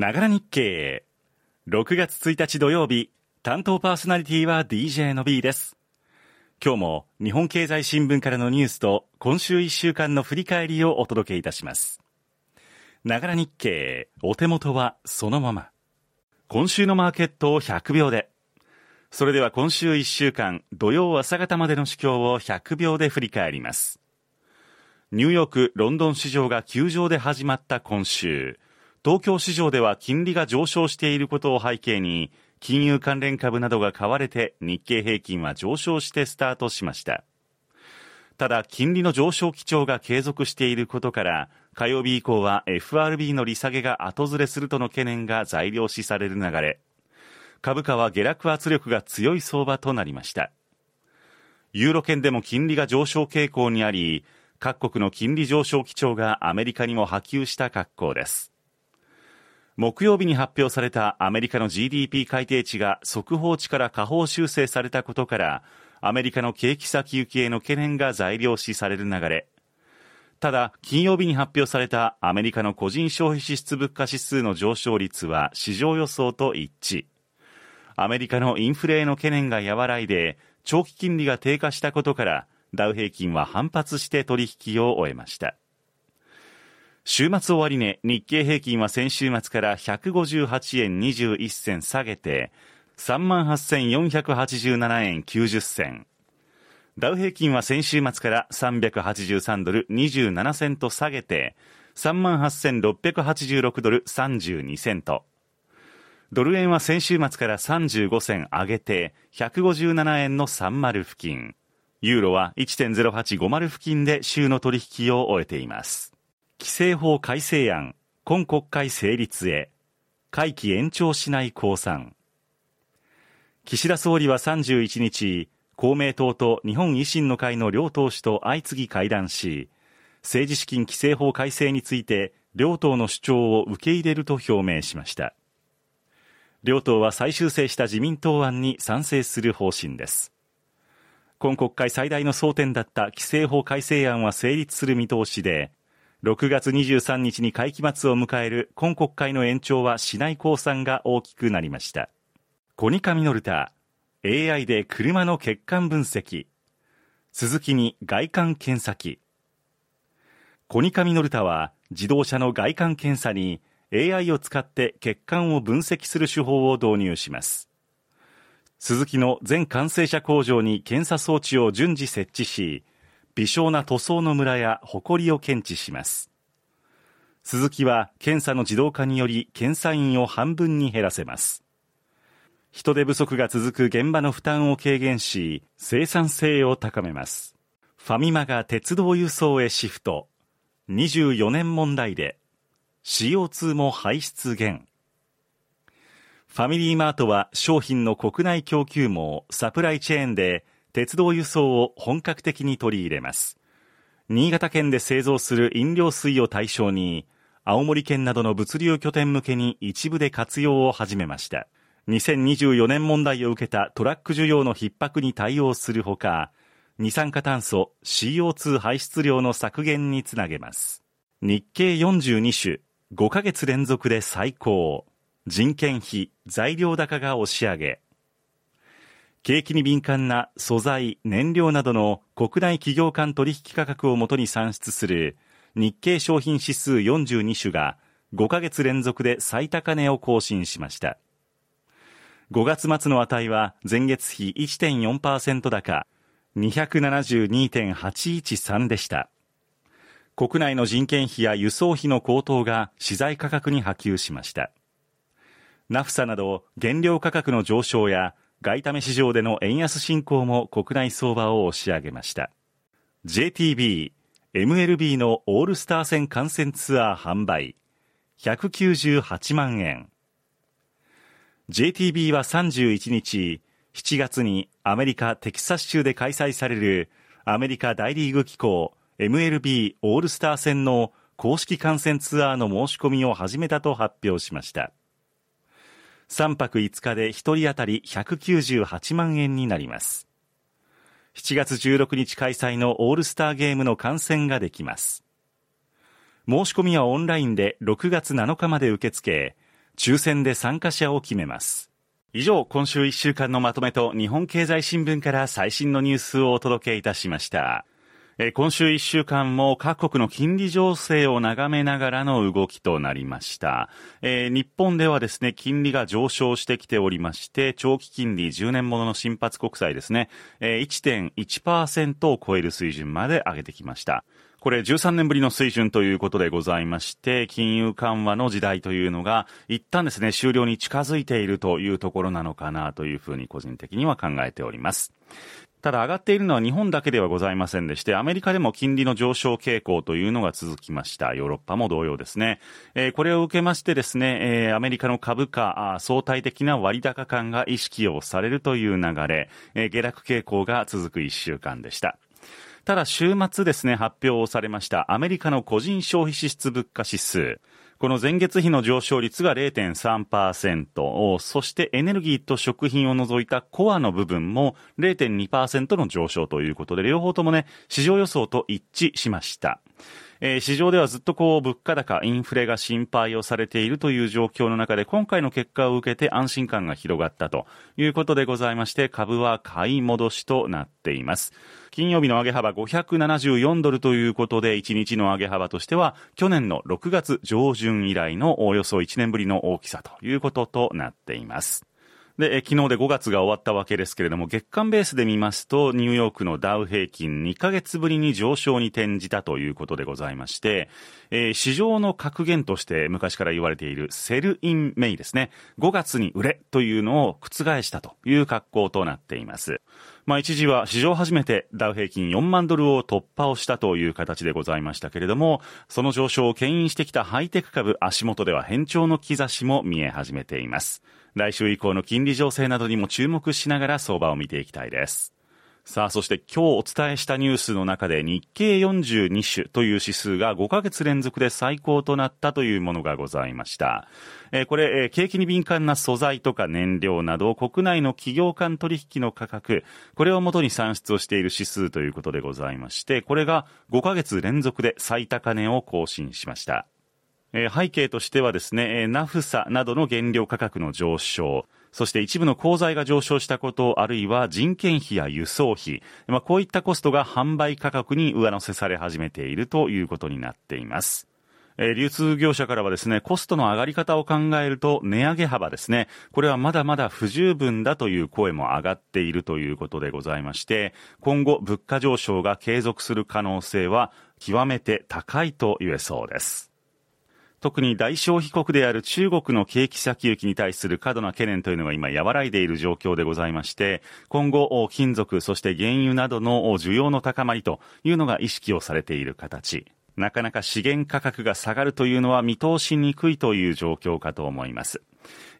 ながら日経。6月1日土曜日、担当パーソナリティは DJ の B です。今日も日本経済新聞からのニュースと今週1週間の振り返りをお届けいたします。ながら日経、お手元はそのまま。今週のマーケットを100秒で。それでは今週1週間、土曜朝方までの主況を100秒で振り返ります。ニューヨーク、ロンドン市場が休場で始まった今週。東京市場では金利が上昇していることを背景に、金融関連株などが買われて日経平均は上昇してスタートしました。ただ、金利の上昇基調が継続していることから、火曜日以降は FRB の利下げが後ずれするとの懸念が材料視される流れ、株価は下落圧力が強い相場となりました。ユーロ圏でも金利が上昇傾向にあり、各国の金利上昇基調がアメリカにも波及した格好です。木曜日に発表されたアメリカの GDP 改定値が速報値から下方修正されたことから、アメリカの景気先行きへの懸念が材料視される流れ。ただ、金曜日に発表されたアメリカの個人消費支出物価指数の上昇率は市場予想と一致。アメリカのインフレへの懸念が和らいで、長期金利が低下したことから、ダウ平均は反発して取引を終えました。週末終値、日経平均は先週末から158円21銭下げて、38,487円90銭。ダウ平均は先週末から383ドル27セント下げて、38,686ドル32セント。ドル円は先週末から35銭上げて、157円の30付近。ユーロは1.0850付近で週の取引を終えています。規制法改正案、今国会成立へ、会期延長しない公算。岸田総理は31日、公明党と日本維新の会の両党首と相次ぎ会談し、政治資金規正法改正について両党の主張を受け入れると表明しました。両党は再修正した自民党案に賛成する方針です。今国会最大の争点だった規制法改正案は成立する見通しで、6月23日に会期末を迎える今国会の延長はしない公算が大きくなりました。コニカミノルタ、AI で車の欠陥分析、鈴木に外観検査機。コニカミノルタは自動車の外観検査に AI を使って欠陥を分析する手法を導入します。鈴木の全完成車工場に検査装置を順次設置し、微小な塗装のムラや埃を検知します。鈴木は検査の自動化により検査員を半分に減らせます。人手不足が続く現場の負担を軽減し、生産性を高めます。ファミマが鉄道輸送へシフト。24年問題で CO2 も排出減。ファミリーマートは商品の国内供給網、サプライチェーンで鉄道輸送を本格的に取り入れます。新潟県で製造する飲料水を対象に、青森県などの物流拠点向けに一部で活用を始めました。2024年問題を受けたトラック需要の逼迫に対応するほか、二酸化炭素 CO2 排出量の削減につなげます。日経42種、5ヶ月連続で最高。人件費、材料高が押し上げ。景気に敏感な素材、燃料などの国内企業間取引価格をもとに算出する日経商品指数42種が5ヶ月連続で最高値を更新しました。5月末の値は前月比1.4%高、272.813でした。国内の人件費や輸送費の高騰が資材価格に波及しました。ナフサなど原料価格の上昇や外為市場での円安進行も国内相場を押し上げました。JTB、MLB のオールスター戦観戦ツアー販売、198万円。JTB は31日、7月にアメリカ・テキサス州で開催されるアメリカ大リーグ機構 MLB オールスター戦の公式観戦ツアーの申し込みを始めたと発表しました。3泊5日で1人当たり198万円になります。7月16日開催のオールスターゲームの観戦ができます。申し込みはオンラインで6月7日まで受け付け、抽選で参加者を決めます。以上、今週1週間のまとめと日本経済新聞から最新のニュースをお届けいたしました。今週1週間も各国の金利情勢を眺めながらの動きとなりました。えー、日本ではですね、金利が上昇してきておりまして、長期金利10年ものの新発国債ですね、え、1.1%を超える水準まで上げてきました。これ13年ぶりの水準ということでございまして、金融緩和の時代というのが、一旦ですね、終了に近づいているというところなのかなというふうに個人的には考えております。ただ上がっているのは日本だけではございませんでして、アメリカでも金利の上昇傾向というのが続きました。ヨーロッパも同様ですね。えー、これを受けましてですね、えー、アメリカの株価、相対的な割高感が意識をされるという流れ、えー、下落傾向が続く一週間でした。ただ週末ですね、発表をされましたアメリカの個人消費支出物価指数。この前月比の上昇率が0.3%、そしてエネルギーと食品を除いたコアの部分も0.2%の上昇ということで、両方ともね、市場予想と一致しました。えー、市場ではずっとこう物価高、インフレが心配をされているという状況の中で今回の結果を受けて安心感が広がったということでございまして株は買い戻しとなっています。金曜日の上げ幅574ドルということで1日の上げ幅としては去年の6月上旬以来のおよそ1年ぶりの大きさということとなっています。で、昨日で5月が終わったわけですけれども、月間ベースで見ますと、ニューヨークのダウ平均2ヶ月ぶりに上昇に転じたということでございまして、えー、市場の格言として昔から言われている Sell in May ですね。5月に売れというのを覆したという格好となっています。まあ一時は史上初めてダウ平均4万ドルを突破をしたという形でございましたけれども、その上昇を牽引してきたハイテク株足元では変調の兆しも見え始めています。来週以降の金利情勢などにも注目しながら相場を見ていきたいです。さあ、そして今日お伝えしたニュースの中で日経42種という指数が5ヶ月連続で最高となったというものがございました。えー、これ、えー、景気に敏感な素材とか燃料など国内の企業間取引の価格、これをもとに算出をしている指数ということでございまして、これが5ヶ月連続で最高値を更新しました。え背景としてはですね、ナフサなどの原料価格の上昇、そして一部の鋼材が上昇したこと、あるいは人件費や輸送費、まあ、こういったコストが販売価格に上乗せされ始めているということになっています。え流通業者からはですね、コストの上がり方を考えると値上げ幅ですね、これはまだまだ不十分だという声も上がっているということでございまして、今後物価上昇が継続する可能性は極めて高いと言えそうです。特に大消費国である中国の景気先行きに対する過度な懸念というのが今和らいでいる状況でございまして、今後、金属、そして原油などの需要の高まりというのが意識をされている形。なかなか資源価格が下がるというのは見通しにくいという状況かと思います。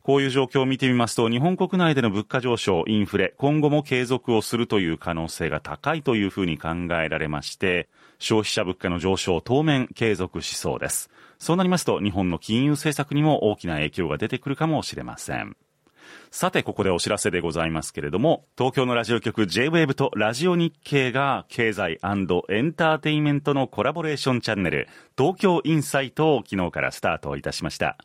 こういう状況を見てみますと、日本国内での物価上昇、インフレ、今後も継続をするという可能性が高いというふうに考えられまして、消費者物価の上昇、当面継続しそうです。そうなりますと、日本の金融政策にも大きな影響が出てくるかもしれません。さて、ここでお知らせでございますけれども、東京のラジオ局 J-Wave とラジオ日経が経済エンターテインメントのコラボレーションチャンネル、東京インサイトを昨日からスタートいたしました。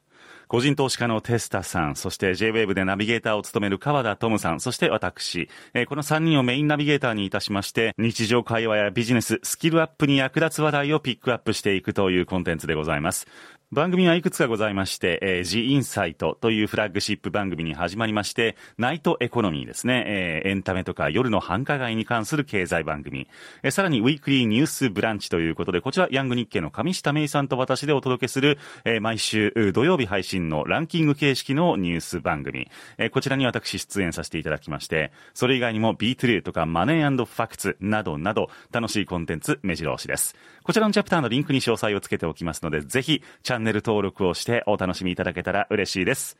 個人投資家のテスタさん、そして J-Wave でナビゲーターを務める川田トムさん、そして私、えー、この3人をメインナビゲーターにいたしまして、日常会話やビジネス、スキルアップに役立つ話題をピックアップしていくというコンテンツでございます。番組はいくつかございまして、えー、ジ・インサイトというフラッグシップ番組に始まりまして、ナイトエコノミーですね、えー、エンタメとか夜の繁華街に関する経済番組、えー、さらにウィークリーニュースブランチということで、こちらヤング日経の上下芽衣さんと私でお届けする、えー、毎週土曜日配信のランキング形式のニュース番組、えー、こちらに私出演させていただきまして、それ以外にも B2 とかマネーファクツなどなど楽しいコンテンツ目白押しです。こちらのチャプターのリンクに詳細をつけておきますので、ぜひチャンネルネル登録をしてお楽しみいただけたら嬉しいです。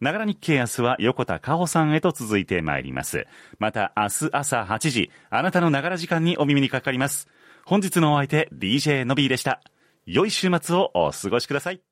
ながら日経明日は横田加穂さんへと続いてまいります。また明日朝8時、あなたのながら時間にお耳にかかります。本日のお相手、DJ のびーでした。良い週末をお過ごしください。